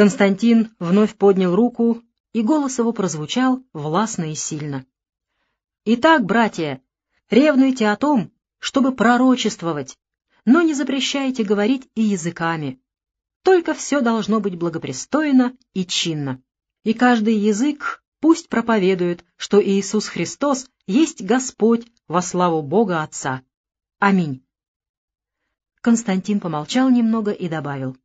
Константин вновь поднял руку, и голос его прозвучал властно и сильно. «Итак, братья, ревнуйте о том, чтобы пророчествовать, но не запрещайте говорить и языками. Только все должно быть благопристойно и чинно. И каждый язык пусть проповедует, что Иисус Христос есть Господь во славу Бога Отца. Аминь. Константин помолчал немного и добавил.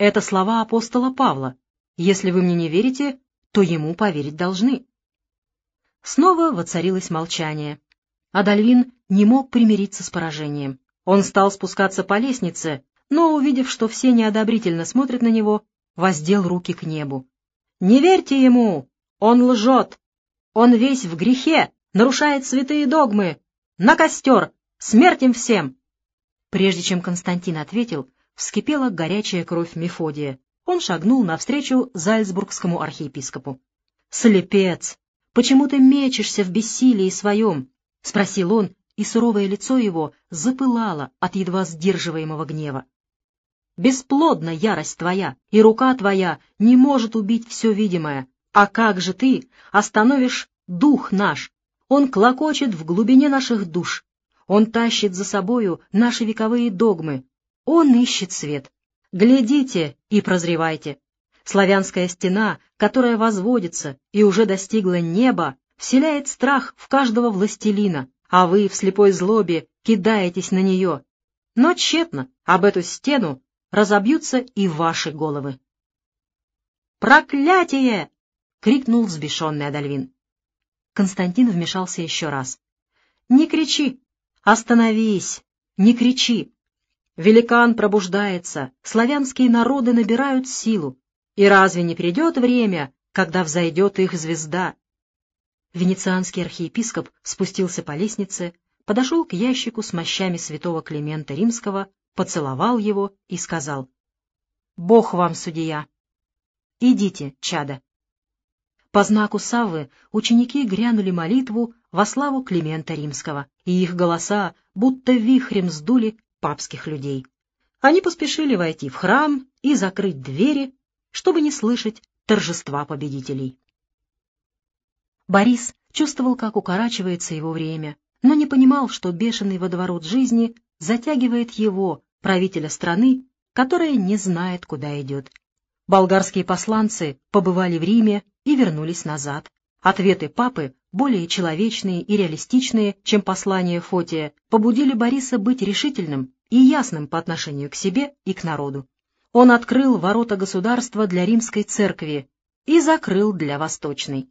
Это слова апостола Павла. Если вы мне не верите, то ему поверить должны. Снова воцарилось молчание. Адальвин не мог примириться с поражением. Он стал спускаться по лестнице, но, увидев, что все неодобрительно смотрят на него, воздел руки к небу. «Не верьте ему! Он лжет! Он весь в грехе, нарушает святые догмы! На костер! Смерть им всем!» Прежде чем Константин ответил, вскипела горячая кровь Мефодия. Он шагнул навстречу зальцбургскому архиепископу. «Слепец! Почему ты мечешься в бессилии своем?» — спросил он, и суровое лицо его запылало от едва сдерживаемого гнева. «Бесплодна ярость твоя, и рука твоя не может убить все видимое. А как же ты остановишь дух наш? Он клокочет в глубине наших душ. Он тащит за собою наши вековые догмы, он ищет свет. Глядите и прозревайте. Славянская стена, которая возводится и уже достигла неба, вселяет страх в каждого властелина, а вы в слепой злобе кидаетесь на нее. Но тщетно об эту стену разобьются и ваши головы. «Проклятие!» — крикнул взбешенный Адальвин. Константин вмешался еще раз. «Не кричи! Остановись! Не кричи! Великан пробуждается, славянские народы набирают силу. И разве не придет время, когда взойдет их звезда? Венецианский архиепископ спустился по лестнице, подошел к ящику с мощами святого Климента Римского, поцеловал его и сказал, «Бог вам, судья! Идите, чада!» По знаку Саввы ученики грянули молитву во славу Климента Римского, и их голоса будто вихрем сдули папских людей. Они поспешили войти в храм и закрыть двери, чтобы не слышать торжества победителей. Борис чувствовал, как укорачивается его время, но не понимал, что бешеный водоворот жизни затягивает его, правителя страны, которая не знает, куда идет. Болгарские посланцы побывали в Риме и вернулись назад. Ответы папы, более человечные и реалистичные, чем послание Фотия, побудили Бориса быть решительным и ясным по отношению к себе и к народу. Он открыл ворота государства для римской церкви и закрыл для восточной.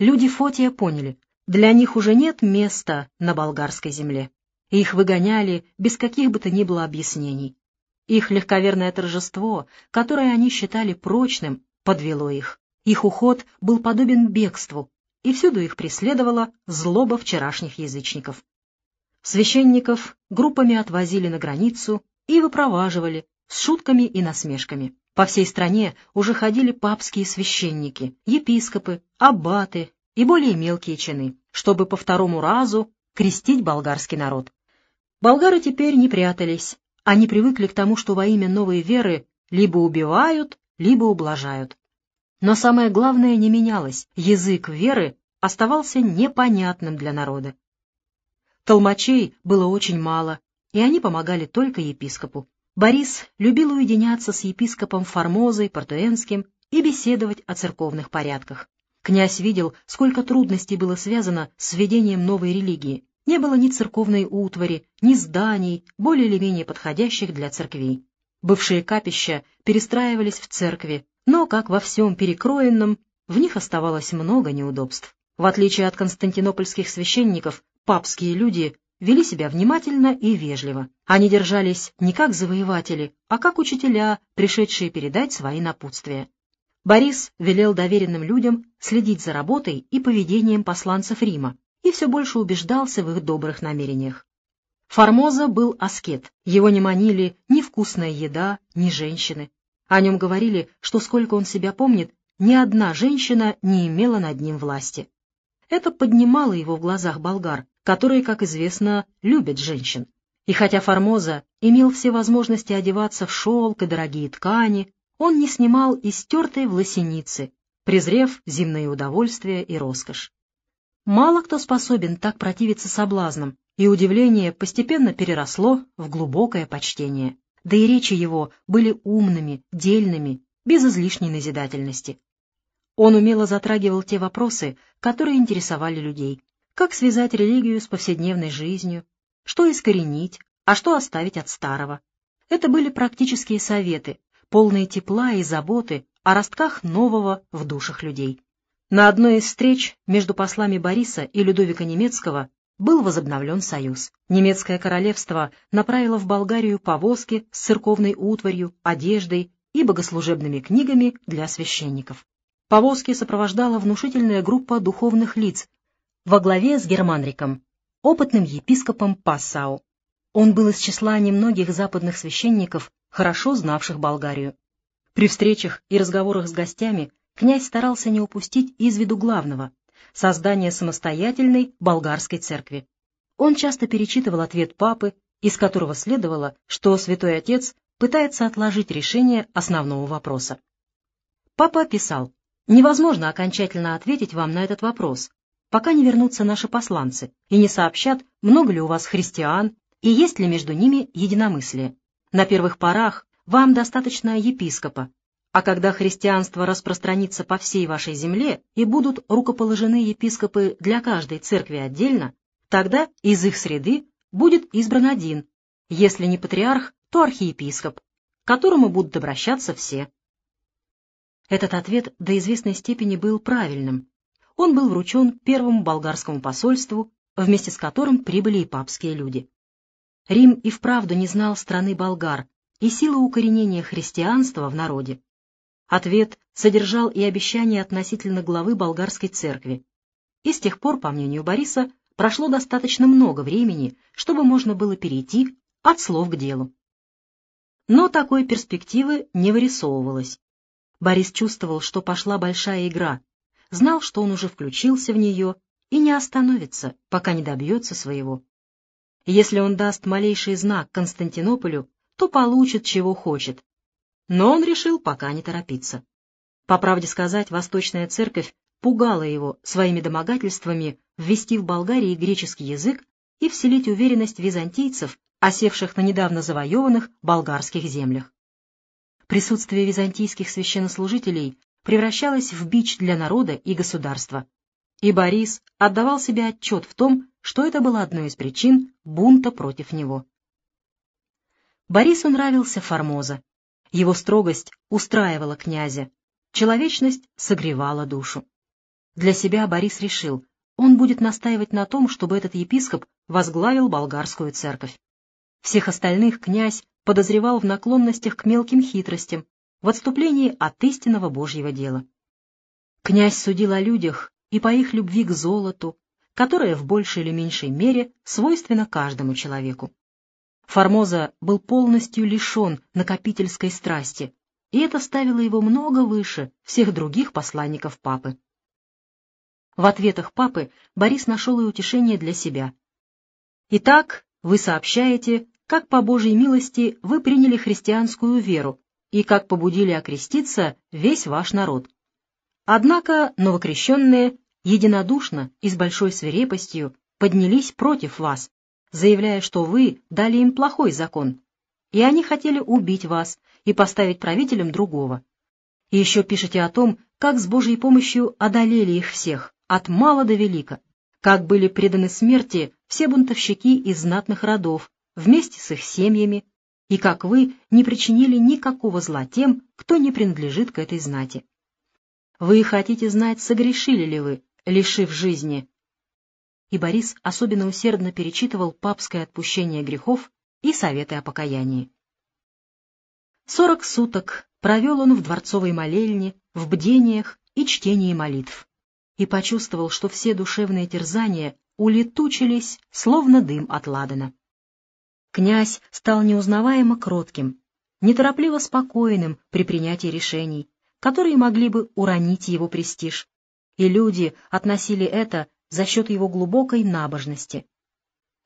Люди Фотия поняли, для них уже нет места на болгарской земле. Их выгоняли без каких бы то ни было объяснений. Их легковерное торжество, которое они считали прочным, подвело их. Их уход был подобен бегству, и всюду их преследовала злоба вчерашних язычников. Священников группами отвозили на границу и выпроваживали с шутками и насмешками. По всей стране уже ходили папские священники, епископы, аббаты и более мелкие чины, чтобы по второму разу крестить болгарский народ. Болгары теперь не прятались, они привыкли к тому, что во имя новой веры либо убивают, либо ублажают. Но самое главное не менялось, язык веры оставался непонятным для народа. Толмачей было очень мало, и они помогали только епископу. Борис любил уединяться с епископом Формозой, Портуэнским и беседовать о церковных порядках. Князь видел, сколько трудностей было связано с введением новой религии. Не было ни церковной утвари, ни зданий, более или менее подходящих для церквей. Бывшие капища перестраивались в церкви, но, как во всем перекроенном, в них оставалось много неудобств. В отличие от константинопольских священников, папские люди вели себя внимательно и вежливо. Они держались не как завоеватели, а как учителя, пришедшие передать свои напутствия. Борис велел доверенным людям следить за работой и поведением посланцев Рима и все больше убеждался в их добрых намерениях. Формоза был аскет, его не манили ни вкусная еда, ни женщины. О нем говорили, что сколько он себя помнит, ни одна женщина не имела над ним власти. Это поднимало его в глазах болгар, которые, как известно, любят женщин. И хотя Формоза имел все возможности одеваться в шелк и дорогие ткани, он не снимал истертой в лосенице, презрев земные удовольствия и роскошь. Мало кто способен так противиться соблазнам, и удивление постепенно переросло в глубокое почтение. Да и речи его были умными, дельными, без излишней назидательности. Он умело затрагивал те вопросы, которые интересовали людей. Как связать религию с повседневной жизнью, что искоренить, а что оставить от старого. Это были практические советы, полные тепла и заботы о ростках нового в душах людей. На одной из встреч между послами Бориса и Людовика Немецкого был возобновлен союз. Немецкое королевство направило в Болгарию повозки с церковной утварью, одеждой и богослужебными книгами для священников. Повозки сопровождала внушительная группа духовных лиц во главе с Германриком, опытным епископом Пассау. Он был из числа немногих западных священников, хорошо знавших Болгарию. При встречах и разговорах с гостями князь старался не упустить из виду главного — создания самостоятельной болгарской церкви. Он часто перечитывал ответ папы, из которого следовало, что святой отец пытается отложить решение основного вопроса. Папа писал, «Невозможно окончательно ответить вам на этот вопрос, пока не вернутся наши посланцы и не сообщат, много ли у вас христиан и есть ли между ними единомыслие. На первых порах вам достаточно епископа, а когда христианство распространится по всей вашей земле и будут рукоположены епископы для каждой церкви отдельно, тогда из их среды будет избран один, если не патриарх, то архиепископ, к которому будут обращаться все. Этот ответ до известной степени был правильным. Он был вручен первому болгарскому посольству, вместе с которым прибыли и папские люди. Рим и вправду не знал страны болгар и силы укоренения христианства в народе. Ответ содержал и обещание относительно главы болгарской церкви. И с тех пор, по мнению Бориса, прошло достаточно много времени, чтобы можно было перейти от слов к делу. Но такой перспективы не вырисовывалось. Борис чувствовал, что пошла большая игра, знал, что он уже включился в нее и не остановится, пока не добьется своего. Если он даст малейший знак Константинополю, то получит, чего хочет. Но он решил пока не торопиться. По правде сказать, Восточная Церковь пугала его своими домогательствами ввести в Болгарии греческий язык и вселить уверенность византийцев осевших на недавно завоеванных болгарских землях. Присутствие византийских священнослужителей превращалось в бич для народа и государства, и Борис отдавал себе отчет в том, что это было одной из причин бунта против него. Борису нравился Формоза. Его строгость устраивала князя, человечность согревала душу. Для себя Борис решил, он будет настаивать на том, чтобы этот епископ возглавил болгарскую церковь. Всех остальных князь подозревал в наклонностях к мелким хитростям, в отступлении от истинного Божьего дела. Князь судил о людях и по их любви к золоту, которая в большей или меньшей мере свойственна каждому человеку. Формоза был полностью лишен накопительской страсти, и это ставило его много выше всех других посланников папы. В ответах папы Борис нашел и утешение для себя. «Итак, вы сообщаете, как по Божьей милости вы приняли христианскую веру и как побудили окреститься весь ваш народ. Однако новокрещенные единодушно и с большой свирепостью поднялись против вас, заявляя, что вы дали им плохой закон, и они хотели убить вас и поставить правителем другого. И еще пишете о том, как с Божьей помощью одолели их всех, от мала до велика, как были преданы смерти все бунтовщики из знатных родов, вместе с их семьями, и как вы не причинили никакого зла тем, кто не принадлежит к этой знати. Вы хотите знать, согрешили ли вы, лишив жизни. И Борис особенно усердно перечитывал папское отпущение грехов и советы о покаянии. Сорок суток провел он в дворцовой молельне, в бдениях и чтении молитв, и почувствовал, что все душевные терзания улетучились, словно дым от ладана. Князь стал неузнаваемо кротким, неторопливо спокойным при принятии решений, которые могли бы уронить его престиж, и люди относили это за счет его глубокой набожности.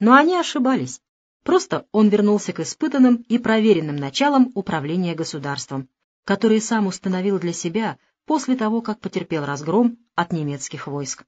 Но они ошибались. Просто он вернулся к испытанным и проверенным началам управления государством, которые сам установил для себя после того, как потерпел разгром от немецких войск.